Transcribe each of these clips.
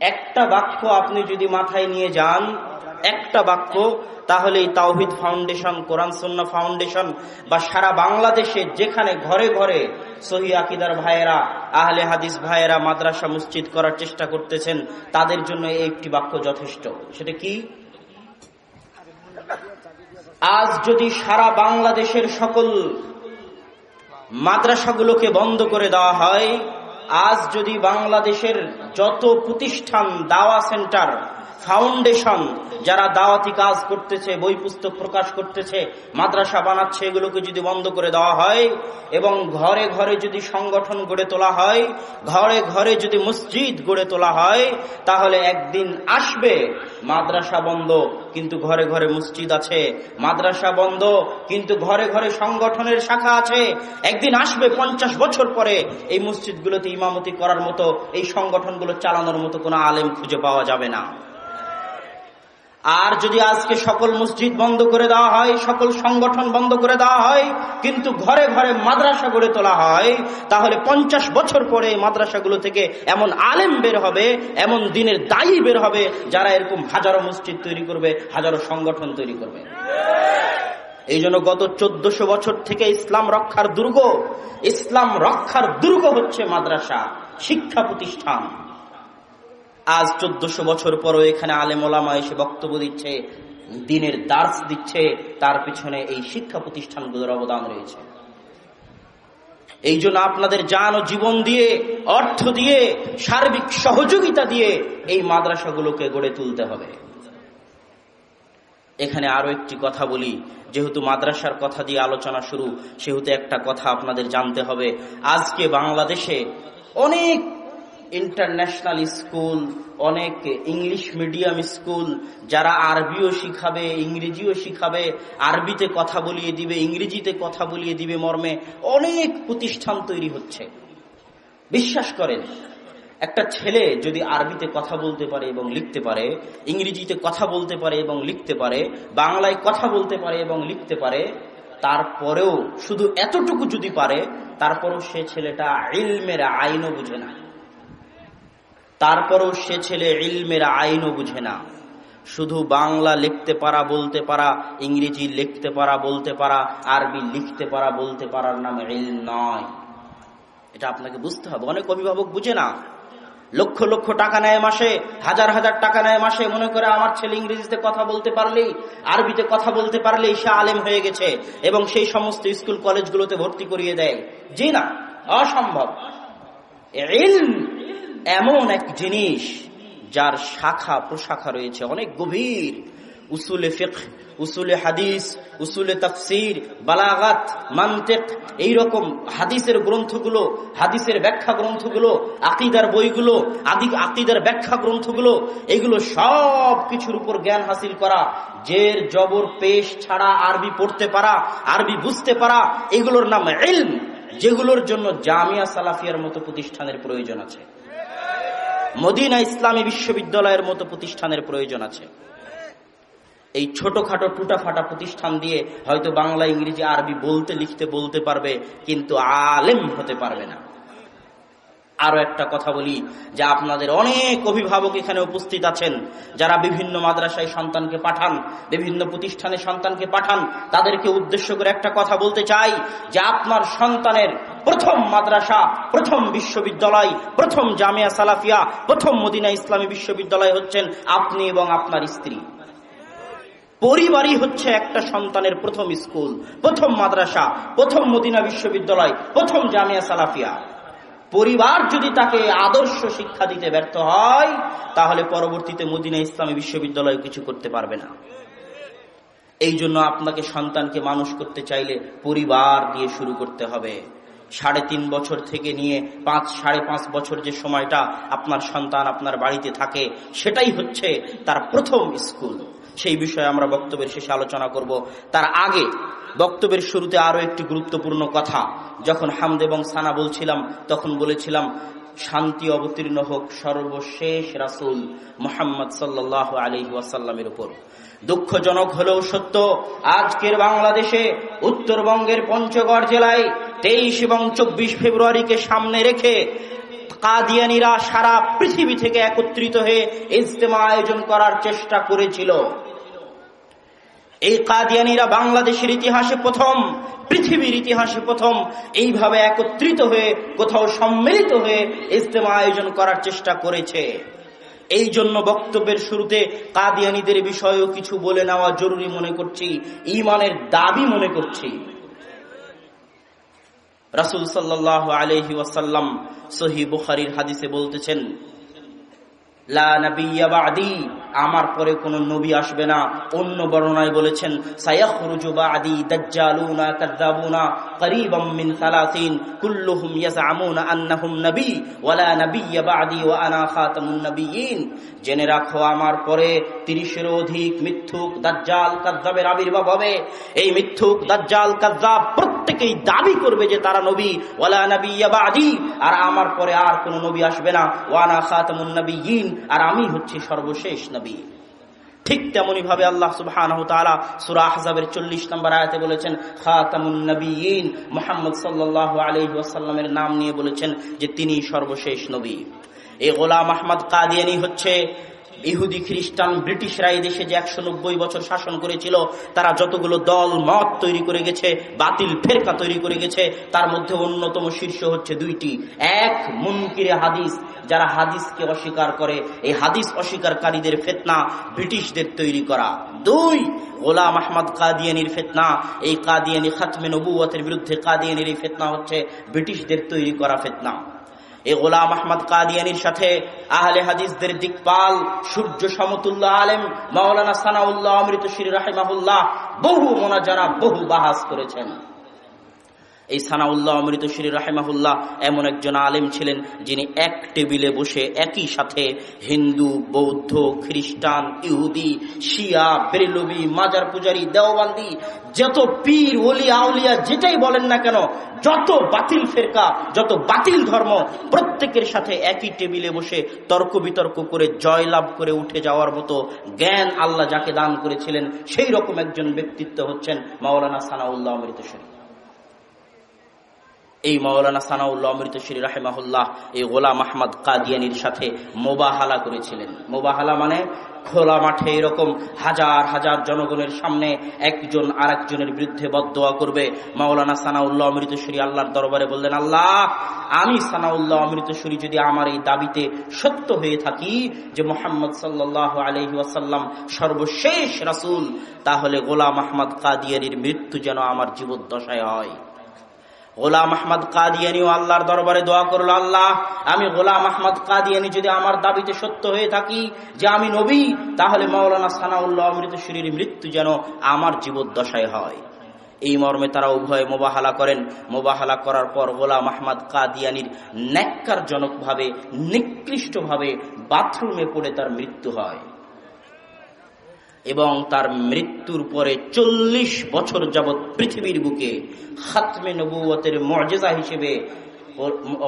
একটা বাক্য আপনি যদি মাথায় নিয়ে যান, একটা বাক্য তাহলে এই তাওহিদ ফাউন্ডেশন, কোরআন সন্না ফাউন্ডেশন বা সারা বাংলাদেশে যেখানে ঘরে ঘরে সহি আকিদার ভাইয়েরা, আহলে হাদিস ভাইয়েরা মাদ্রাসা মসজিদ করার চেষ্টা করতেছেন, তাদের জন্য এই একটি বাক্য যথেষ্ট। সেটা কি? আজ যদি সারা বাংলাদেশের সকল মাদ্রাসাগুলোকে বন্ধ করে দেওয়া হয় আজ যদি বাংলাদেশের যত প্রতিষ্ঠান দাওয়া সেন্টার ফাউন্ডেশন যারা দাওয়াতি কাজ করতেছে, বই পুস্তক প্রকাশ করতেছে, মাদ্রাসা বানাচ্ছে, এগুলোকে যদি বন্ধ করে দেওয়া হয় এবং ঘরে ঘরে যদি সংগঠন গড়ে তোলা হয়, ঘরে ঘরে যদি মসজিদ গড়ে তোলা হয়, তাহলে একদিন আসবে, মাদ্রাসা বন্ধ, কিন্তু ঘরে ঘরে মসজিদ আছে। মাদ্রাসা বন্ধ, কিন্তু ঘরে ঘরে সংগঠনের শাখা আছে। একদিন আসবে পঞ্চাশ বছর পরে এই মসজিদগুলোতে ইমামতি করার মতো, এই সংগঠনগুলো চালানোর মতো কোনো আলেম খুঁজে পাওয়া যাবে না। আর যদি আজকে সকল মসজিদ বন্ধ করে দেওয়া হয়, সকল সংগঠন বন্ধ করে দেওয়া হয়, কিন্তু ঘরে ঘরে মাদ্রাসা গড়ে তোলা হয়, তাহলে পঞ্চাশ বছর পরে মাদ্রাসাগুলো থেকে এমন আলেম বের হবে, এমন দিনের দায়ী বের হবে, যারা এরকম হাজারো মসজিদ তৈরি করবে, হাজারো সংগঠন তৈরি করবে। এই জন্য গত চোদ্দশো বছর থেকে ইসলাম রক্ষার দুর্গ, ইসলাম রক্ষার দুর্গ হচ্ছে মাদ্রাসা, শিক্ষা প্রতিষ্ঠান। আজ চোদ্দশো বছর পরও এখানে আলেম ওলামা এসে বক্তব্য দিচ্ছে, দিনের দার্স দিচ্ছে, তার পিছনে এই শিক্ষা প্রতিষ্ঠানগুলোর অবদান রয়েছে। এই জন্য আপনাদের যান ও জীবন দিয়ে, অর্থ দিয়ে, সার্বিক সহযোগিতা দিয়ে এই মাদ্রাসাগুলোকে গড়ে তুলতে হবে। এখানে আরও একটি কথা বলি, যেহেতু মাদ্রাসার কথা দিয়ে আলোচনা শুরু, সেহেতু একটা কথা আপনাদের জানতে হবে। আজকে বাংলাদেশে অনেক ইন্টারন্যাশনাল স্কুল অনেক ইংলিশ মিডিয়াম স্কুল যারা আরবিও শিখাবে, ইংরেজিও শিখাবে, আরবিতে কথা বলিয়ে দিবে, ইংরেজিতে কথা বলিয়ে দিবে মর্মে অনেক প্রতিষ্ঠান তৈরি হচ্ছে। বিশ্বাস করেন, একটা ছেলে যদি আরবিতে কথা বলতে পারে এবং লিখতে পারে, ইংরেজিতে কথা বলতে পারে এবং লিখতে পারে, বাংলায় কথা বলতে পারে এবং লিখতে পারে, তারপরেও শুধু এতটুকু যদি পারে, তারপরেও সে ছেলেটা ইলমের আইনও বুঝে না। তারপরও সে ছেলে ইলমের আইনও বুঝে না। শুধু বাংলা লিখতে পারা, বলতে পারা, ইংরেজি লিখতে পারা, বলতে পারা, আরবি লিখতে পারা, বলতে পারার নাম ইল নয়। এটা আপনাকে বুঝতে হবে। অনেক অভিভাবক বুঝে না। লক্ষ লক্ষ টাকা নেয় মাসে, হাজার হাজার টাকা নেয় মাসে, মনে করে আমার ছেলে ইংরেজিতে কথা বলতে পারলেই, আরবিতে কথা বলতে পারলেই সে আলেম হয়ে গেছে এবং সেই সমস্ত স্কুল কলেজগুলোতে ভর্তি করিয়ে দেয়। জি না, অসম্ভব। এমন এক জিনিস যার শাখা, প্রশাখা রয়েছে, অনেক গভীর। উসুলে ফিক উসুলে হাদিস, উসুলে তফসির, বালাগাত, মান্তেক, এইরকম হাদিসের গ্রন্থগুলো, হাদিসের ব্যাখ্যা গ্রন্থগুলো, আকিদার বইগুলো, আদি আকিদার ব্যাখ্যা গ্রন্থগুলো এইগুলো সব কিছুর উপর জ্ঞান হাসিল করা, জের, জবর, পেশ ছাড়া আরবি পড়তে পারা, আরবি বুঝতে পারা, এগুলোর নাম এলম যেগুলোর জন্য জামিয়া সালাফিয়ার মতো প্রতিষ্ঠানের প্রয়োজন আছে। মদিনা ইসলামী বিশ্ববিদ্যালয়ের মতো প্রতিষ্ঠানের প্রয়োজন আছে। এই ছোটখাটো টুটাফাটা প্রতিষ্ঠান দিয়ে হয়তো বাংলা, ইংরেজি, আরবি বলতে, লিখতে, বলতে পারবে, কিন্তু আলেম হতে পারবে না। আরও একটা কথা বলি, যে আপনাদের অনেক অভিভাবক এখানে উপস্থিত আছেন, যারা বিভিন্ন মাদ্রাসায় সন্তানকে পাঠান, বিভিন্ন প্রতিষ্ঠানে সন্তানকে পাঠান, তাদেরকে উদ্দেশ্য করে একটা কথা বলতে চাই, যে আপনার সন্তানের প্রথম মাদ্রাসা, প্রথম বিশ্ববিদ্যালয়, প্রথম জামিয়া সালাফিয়া, প্রথম মদিনা ইসলামী বিশ্ববিদ্যালয় হচ্ছেন আপনি এবং আপনার স্ত্রী। পরিবারই হচ্ছে একটা সন্তানের প্রথম স্কুল, প্রথম মাদ্রাসা, প্রথম মদিনা বিশ্ববিদ্যালয়, প্রথম জামিয়া সালাফিয়া। পরিবার যদি তাকে আদর্শ শিক্ষা দিতে ব্যর্থ হয়, তাহলে পরবর্তীতে মদিনা ইসলামী বিশ্ববিদ্যালয় কিছু করতে পারবে না। এই জন্য আপনাকে সন্তানকে মানুষ করতে চাইলে পরিবার দিয়ে শুরু করতে হবে। সাড়ে তিন বছর থেকে নিয়ে পাঁচ, সাড়ে পাঁচ বছর যে সময়টা আপনার সন্তান আপনার বাড়িতে থাকে, সেটাই হচ্ছে তার প্রথম স্কুল। সেই বিষয়ে আমরা বক্তব্যের শেষে আলোচনা করব। তার আগে বক্তব্যের শুরুতে আরও একটি গুরুত্বপূর্ণ কথা। যখন হামদ এবং সানা বলছিলাম, তখন বলেছিলাম, শান্তি অবতীর্ণ হোক সর্বশেষ রাসুল মোহাম্মদ সাল্লাহ আলহি ওয়াসাল্লামের উপর। দুঃখজনক হলেও সত্য, আজকের বাংলাদেশে উত্তরবঙ্গের পঞ্চগড় জেলায় তেইশ এবং চব্বিশ ফেব্রুয়ারিকে সামনে রেখে কাদিয়ানিরা সারা পৃথিবী থেকে একত্রিত হয়ে ইজতেমা আয়োজন করার চেষ্টা করেছিল। এই কাদিয়ানিরা বাংলাদেশের ইতিহাসে প্রথম, পৃথিবীর ইতিহাসে প্রথম এইভাবে একত্রিত হয়ে কোথাও সম্মিলিত হয়ে ইজতেমা আয়োজন করার চেষ্টা করেছে। এই জন্য বক্তব্যের শুরুতে কাদিয়ানিদের বিষয়েও কিছু বলে নেওয়া জরুরি মনে করছি ইমানের দাবি মনে করছি। রাসুল সাল্লাহ আলহি ওয়াসাল্লাম সহি বুখারির হাদিসে বলতেছেন লা নবিয়া বাদি। আমার পরে কোন নবী আসবে না। অন্য বর্ণনায় বলেছেন নবী জেনে রাখো, আমার পরে 30 এর অধিক মিথ্যুক দাজ্জাল কাযযাবের আবির্ভাব হবে। এই মিথ্যুক দাজ্জাল কাযযাব প্রত্যেকেই দাবি করবে যে তারা নবী, ওয়ালা নবিয়্যা বাদি। আর আমার পরে আর কোন নবী আসবে না। ওয়া আনা খাতামুন নবিয়্যিন আর আমি হচ্ছি সর্বশেষ নবী। ঠিক তেমনি ভাবে আল্লাহ সুবাহ সুরা চল্লিশ নম্বর আয়াতে বলেছেন, খাতামুন নবীন। মোহাম্মদ সাল্লাহ আলহি নাম নিয়ে বলেছেন যে তিনি সর্বশেষ নবী। এই গোলাম আহমদ কাদিয়ানি হচ্ছে ইহুদি খ্রিস্টান, ব্রিটিশরা এই দেশে যে একশো বছর শাসন করেছিল, তারা যতগুলো দল, মত তৈরি করে গেছে, বাতিল ফেরকা তৈরি করে গেছে, তার মধ্যে অন্যতম শীর্ষ হচ্ছে দুইটি। এক, মুনকিরে হাদিস, যারা হাদিসকে অস্বীকার করে। এই হাদিস অস্বীকারীদের ফেতনা ব্রিটিশদের তৈরি করা। দুই, গোলাম আহমদ কাদিয়ানির ফেতনা। এই কাদিয়ানি খাতমে নবুয়তের বিরুদ্ধে কাদিয়ানির এই ফেতনা হচ্ছে ব্রিটিশদের তৈরি করা ফেতনা। এই গোলাম আহমদ কাদিয়ানির সাথে আহলে হাদিসদের দিকপাল সূর্য সমতুল্লাহ আলেম মাওলানা সানাউল্লাহ অমৃত শ্রী রাহেমাহুল্লাহ বহু মোনাজারা, বহু বাহাস করেছেন। এই সানাউল্লাহ অমৃত শ্রী রাহেমাহুল্লাহ এমন একজন আলেম ছিলেন যিনি এক টেবিলে বসে একই সাথে হিন্দু, বৌদ্ধ, খ্রিস্টান, ইহুদি, শিয়া বেরেলবি মাজার পূজারি, দেওবান্দি, যত পীর, ওলি, আউলিয়া যেটাই বলেন না কেন, যত বাতিল ফেরকা, যত বাতিল ধর্ম, প্রত্যেকের সাথে একই টেবিলে বসে তর্ক বিতর্ক করে, জয়লাভ করে উঠে যাওয়ার মতো জ্ঞান আল্লাহ যাকে দান করেছিলেন, সেই রকম একজন ব্যক্তিত্ব হচ্ছেন মাওলানা সানাউল্লাহ অমৃত শরীফ এই মৌলানা সানাউল্লাহ শ্রী রাহেমাহুল্লাহ, এই গোলাম আহমদ কাদিয়ানির সাথে মোবাহালা করেছিলেন। মোবাহালা মানে খোলা মাঠে এরকম হাজার হাজার জনগণের সামনে একজন আর একজনের বিরুদ্ধে বদোয়া করবে। মাওলানা সানাউল্লাহ অমৃতশ্বরী আল্লাহর দরবারে বললেন, আল্লাহ, আমি সানাউল্লাহ অমৃতশ্বরী যদি আমার এই দাবিতে সত্য হয়ে থাকি যে মোহাম্মদ সাল্লাহ আলহি ওয়াসাল্লাম সর্বশেষ রাসুল, তাহলে গোলাম আহমদ কাদিয়ানির মৃত্যু যেন আমার জীবদ্দশায় হয়। গোলাম আহমদ কাদিয়ানি আল্লাহর দরবারে দোয়া করল, আল্লাহ, আমি গোলাম আহমদ কাদিয়ানি যদি আমার দাবিতে সত্য হয়ে থাকি যে আমি নবী, তাহলে মৌলানা সানাউল্লাহ অমৃতশ্বরীর মৃত্যু যেন আমার জীবদ্দশায় হয়। এই মর্মে তারা উভয়ে মোবাহালা করেন। মোবাহালা করার পর গোলাম আহমদ কাদিয়ানির ন্যাক্কারজনকভাবে, নিকৃষ্টভাবে বাথরুমে পড়ে তার মৃত্যু হয়। এবং তার মৃত্যুর পরে চল্লিশ বছর যাবৎ পৃথিবীর বুকে খাতমে নবুয়তের মর্যাদা হিসেবে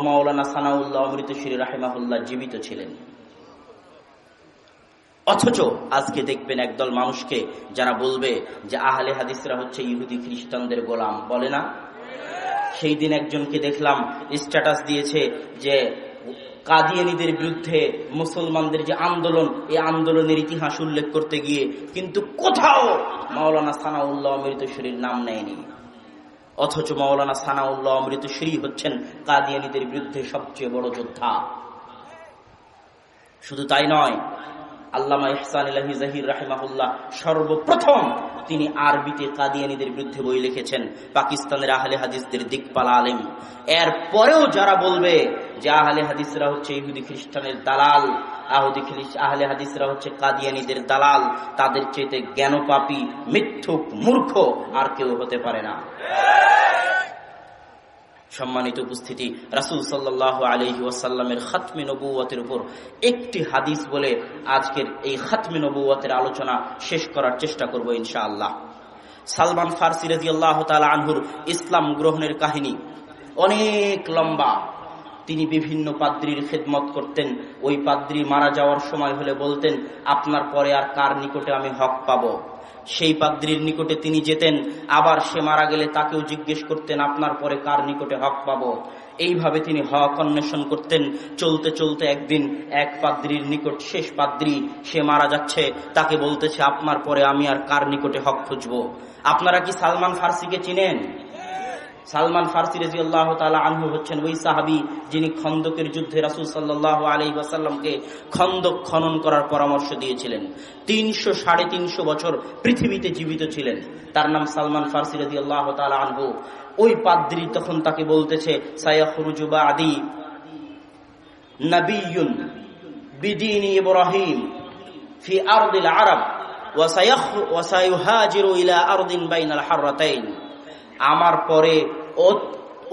মাওলানা সানাউল্লাহ অমৃতশ্বরী রাহেমাহুল্লাহ জীবিত ছিলেন। অথচ আজকে দেখবেন একদল মানুষকে যারা বলবে যে আহলে হাদিসরা হচ্ছে ইহুদি খ্রিস্টানদের গোলাম, বলে না? সেই দিন একজনকে দেখলাম স্ট্যাটাস দিয়েছে যে কাদিয়ানিদের বিরুদ্ধে মুসলমানদের যে আন্দোলন, এই আন্দোলনের ইতিহাস উল্লেখ করতে গিয়ে কিন্তু কোথাও মাওলানা সানাউল্লাহ অমৃতশ্বরীর নাম নেয়নি। অথচ মাওলানা সানাউল্লাহ অমৃতশ্বরী হচ্ছেন কাদিয়ানিদের বিরুদ্ধে সবচেয়ে বড় যোদ্ধা। শুধু তাই নয় আল্লামা ইহসান ইলাহি জাহির রাহিমাহুল্লাহ সর্বপ্রথম তিনি আরবিতে কাদিয়ানিদের বিরুদ্ধে বই লিখেছেন, পাকিস্তানের আহলে হাদিসদের দিকপালা আলেম। এর পরেও যারা বলবে যে আহলে হাদিসরা হচ্ছে ইহুদি খ্রিস্টানের দালাল, আহুদি আহলে হাদিসরা হচ্ছে কাদিয়ানিদের দালাল, তাদের চেয়েতে জ্ঞানপাপী, মিথ্যুক মূর্খ আর কেউ হতে পারে না। সম্মানিত উপস্থিতি, রাসুল সাল্লাহ আলহি ওয়াসাল্লামের খাতমে নবুয়তের উপর একটি হাদিস বলে আজকের এই খাতমে নবুয়তের আলোচনা শেষ করার চেষ্টা করব ইনশাআল্লাহ। সালমান ফারসি রাজি আল্লাহ আনহুর ইসলাম গ্রহণের কাহিনী অনেক লম্বা। তিনি বিভিন্ন পাদ্রির খেদমত করতেন, ওই পাদ্রি মারা যাওয়ার সময় হলে বলতেন, আপনার পরে আর কার নিকটে আমি হক পাবো? সেই পাদ্রির নিকটে তিনি যেতেন, আবার সে মারা গেলে তাকেও জিজ্ঞেস করতেন, আপনার পরে কার নিকটে হক পাবো? এইভাবে তিনি হক অন্বেষণ করতেন। চলতে চলতে একদিন এক পাদ্রির নিকট শেষ পাদ্রি সে মারা যাচ্ছে। তাকে বলতেছে, আপনার পরে আমি আর কার নিকটে হক খুঁজবো? আপনারা কি সালমান ফার্সিকে চিনেন? সালমান ফার্সি রাজি আল্লাহ তালা আনহু হচ্ছেন ওই সাহাবি যিনি খন্দকের যুদ্ধে রাসুল সাল্লাহ আলি ওয়াসাল্লামকে খন্দক খনন করার পরামর্শ দিয়েছিলেন। তিনশো সাড়ে তিনশো বছর পৃথিবীতে জীবিত ছিলেন। তার নাম সালমান ফার্সি রাজি আল্লাহ তালা আনহু। ওই পাদ্রি তখন তাকে বলতেছে সায়াফরুজুবা আদি নবীন বিদিনী ইব্রাহিম ফি আরদিল আরব ওয়াসাইহাজিরু ইলা আরদিন বাইনাল হাররাতাইন। আমার পরে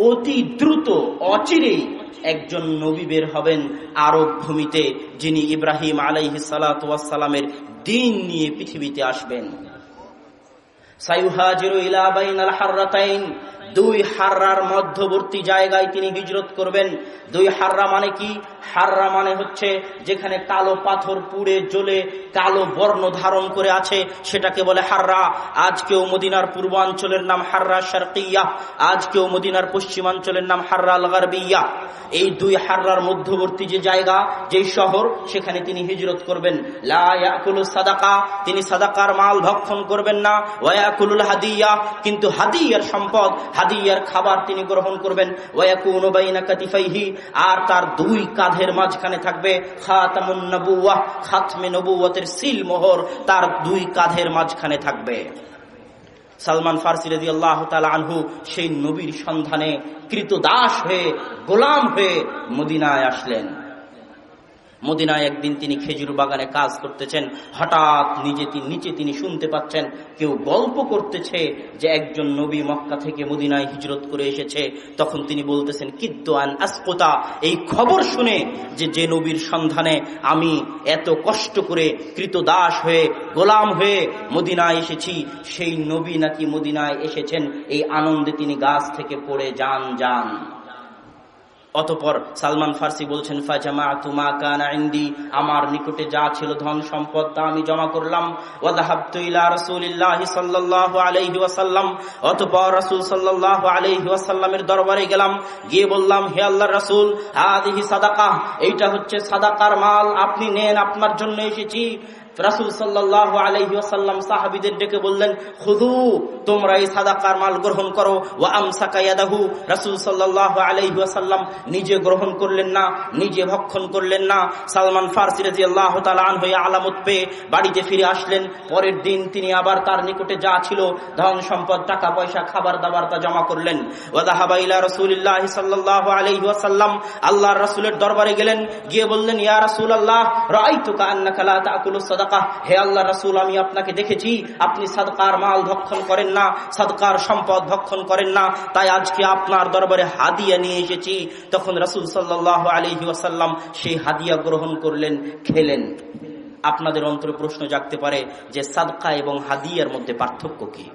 অতি দ্রুত, অচিরেই একজন নবী বের হবেন আরব ভূমিতে, যিনি ইব্রাহিম আলাইহি সালামের দিন নিয়ে পৃথিবীতে আসবেন। দুই হার্রার মধ্যবর্তী জায়গায় তিনি হিজরত করবেন। দুই হার্রা মানে কি? হার্রা মানে হচ্ছে যেখানে কালো পাথর পুড়ে, জ্বলে, কালো বর্ণ ধারণ করে আছে, সেটাকে বলে হার্রা। আজকেও মদিনার পূর্বাঞ্চলের নাম হাররা শারকিয়া, আজকেও মদিনার পশ্চিমাঞ্চলের নাম হার্রা আলগারবিয়া। এই দুই হাররার মধ্যবর্তী যে জায়গা, যেই শহর, সেখানে তিনি হিজরত করবেন। সাদাকা, তিনি সাদাকার মাল ভক্ষণ করবেন না। ওয়াকুলুল হাদিয়া, কিন্তু হাদিয়ার সম্পদ, হাদিয়ার খাবার তিনি গ্রহণ করবেন। কাতিফাইহি, আর তার দুই কাঁধের মাঝখানে থাকবে সিল মোহর, তার দুই কাঁধের মাঝখানে থাকবে। সালমান ফার্সি রাজি আল্লাহ আনহু সেই নবীর সন্ধানে কৃত দাস হয়ে গোলাম হয়ে মদিনায় আসলেন। মদিনায় একদিন তিনি খেজুর বাগানে কাজ করতেছেন। হঠাৎ নিজে নিচে তিনি শুনতে পাচ্ছেন, কেউ গল্প করতেছে যে একজন নবী মক্কা থেকে মদিনায় হিজরত করে এসেছে। তখন তিনি বলতেছেন কিদ্দান আসকোতা? এই খবর শুনে যে যে নবীর সন্ধানে আমি এত কষ্ট করে কৃতদাস হয়ে, গোলাম হয়ে মদিনায় এসেছি। সেই নবী নাকি মদিনায় এসেছেন। এই আনন্দে তিনি গাছ থেকে পড়ে যান যান। অতপর সালমান ফার্সি বলছেন আমার নিকটে যা ছিল ধন সম্পদ তা আমি জমা করলাম। অতপর রাসূল সাল্লাল্লাহু আলাইহি দরবারে গেলাম। গিয়ে বললাম, হে আল্লাহর রাসূল হাদিহি সাদাকা, এইটা হচ্ছে সাদাকার মাল। আপনি নেন, আপনার জন্য এসেছি। রাসুল সাল্লাহ আলহি আসাল্লাম সাহাবিদের ডেকে বললেন খুদু তোমরা এই সাদাকার মাল গ্রহণ করো ও আমসাকায়াদাহু রাসুল সাল্লাহ আলহি আসাল্লাম নিজে গ্রহণ করলেন না, নিজে ভক্ষণ করলেন না। সালমান ফার্সি রাজি আল্লাহ তালান হয়ে আলামত পেয়ে বাড়িতে ফিরে আসলেন। পরের দিন তিনি আবার তার নিকটে যা ছিল, ধন সম্পদ টাকা পয়সা খাবার দাবার তা জমা করলেন। ওদাহাবাইলা রসুল্লাহ সাল্লাহ আলহি আসাল্লাম আল্লাহর রসুলের দরবারে গেলেন, গিয়ে বললেন, ইয়া রসুল আল্লাহ রাই তুকা কান্না খালা তাকুল সাদাকা। হে আল্লাহ রাসুল, আমি আপনাকে দেখেছি, আপনি সাদকার মাল ভক্ষণ করেন না, সাদকার সম্পদ ভক্ষণ করেন না। তাই আজকে আপনার দরবারে হাদিয়া নিয়ে এসেছি। তখন রাসুল সাল্লাহ আলহি ওয়াসাল্লাম সেই হাদিয়া গ্রহণ করলেন, খেলেন। আপনাদের অন্তরে প্রশ্ন জাগতে পারে যে সাদকা এবং হাদিয়ার মধ্যে পার্থক্য কি?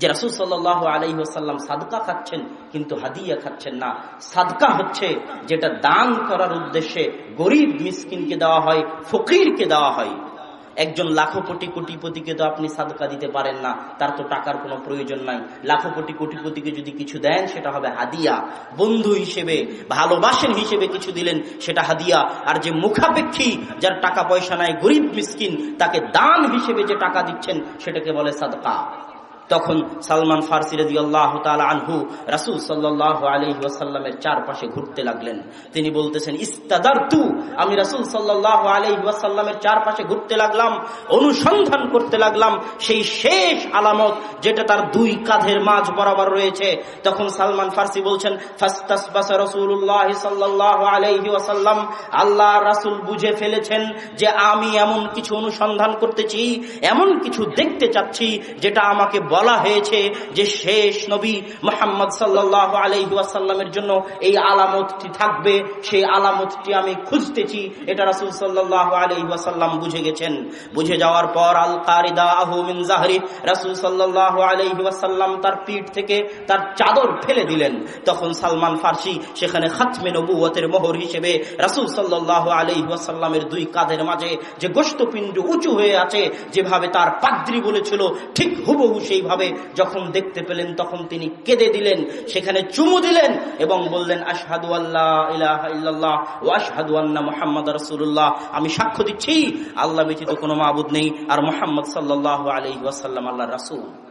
যে রাসুল সাল্লাহ আলহিহাসাল্লাম সাদকা খাচ্ছেন, কিন্তু হাদিয়া খাচ্ছেন না। সাদকা হচ্ছে যেটা দান করার উদ্দেশ্যে গরিব মিসকিনকে দেওয়া হয়, ফকিরকে দেওয়া হয়। একজন লাখো কোটি কোটিপতিকে তো আপনি সাদকা দিতে পারেন না, তার তো টাকার কোনো প্রয়োজন নাই। লাখো কোটি কোটিপতিকে যদি কিছু দেন, সেটা হবে হাদিয়া। বন্ধু হিসেবে, ভালোবাসেন হিসেবে কিছু দিলেন, সেটা হাদিয়া। আর যে মুখাপেক্ষী, যার টাকা পয়সা নাই, গরিব মিসকিন, তাকে দান হিসেবে যে টাকা দিচ্ছেন, সেটাকে বলে সাদকা। তখন সালমান ফার্সি রাজি আল্লাহ আনহু রাসুল সাল্লাহ আলহি ওয়াসাল্লামের চারপাশে ঘুরতে লাগলেন। তিনি বলতেছেন ইস্তাদার তু আমি রাসুল সাল্লাহ আলহি ওয়াসাল্লামের চারপাশে ঘুরতে লাগলাম, অনুসন্ধান করতে লাগলাম, সেই শেষ আলামত যেটা তার দুই কাঁধের মাঝ বরাবর রয়েছে। তখন সালমান ফার্সি বলছেন রসুল্লাহ সাল্লাহ আলহি ওয়াসাল্লাম, আল্লাহ রাসুল বুঝে ফেলেছেন যে আমি এমন কিছু অনুসন্ধান করতেছি, এমন কিছু দেখতে চাচ্ছি, যেটা আমাকে বলা হয়েছে যে শেষ নবী মোহাম্মদ সাল্লাহ আলহিহাসাল্লামের জন্য এই আলামতটি থাকবে। সেই আলামতটি আমি খুঁজতেছি। এটা রাসুল সাল্লাহ আলহিহাসাল্লাম বুঝে গেছেন। বুঝে যাওয়ার পর আল কারিদা আহমিন জাহরি, রাসুল সাল্লাহ আলহিহাসাল্লাম তার পিঠ থেকে তার চাদর ফেলে দিলেন। তখন সালমান ফার্সি, সেখানে খাতমে নবুয়তের মোহর হিসেবে রাসুল সাল্লাহ আলহিহাসাল্লামের দুই কাঁধের মাঝে যে গোষ্ঠপিণ্ড উঁচু হয়ে আছে, যেভাবে তার পাদ্রি বলেছিল, ঠিক হুবহু সেই এইভাবে যখন দেখতে পেলেন, তখন তিনি কেঁদে দিলেন, সেখানে চুমু দিলেন এবং বললেন, আশহাদু আল্লাহ ও আশহাদু আন্না মোহাম্মদ রসুল্লাহ আমি সাক্ষ্য দিচ্ছি, আল্লাহ ব্যতীত কোনো মাবুদ নেই। আর মোহাম্মদ সাল্লাহ আলহি ওয়াসাল্লাম আল্লাহ রাসুল।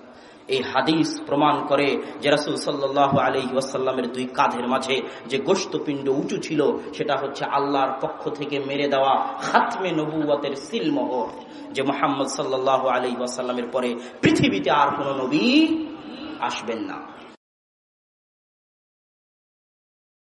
এই হাদিস প্রমাণ করে যে রাসুল সাল্লাহ আলি ওয়াসাল্লামের দুই কাঁধের মাঝে যে গোস্তপিণ্ড উঁচু ছিল, সেটা হচ্ছে আল্লাহর পক্ষ থেকে মেরে দেওয়া হাতমে নবুয়াতের সিলমোহর, যে মোহাম্মদ সাল্লাহ আলি ওয়াসাল্লামের পরে পৃথিবীতে আর কোনো নবী আসবেন না।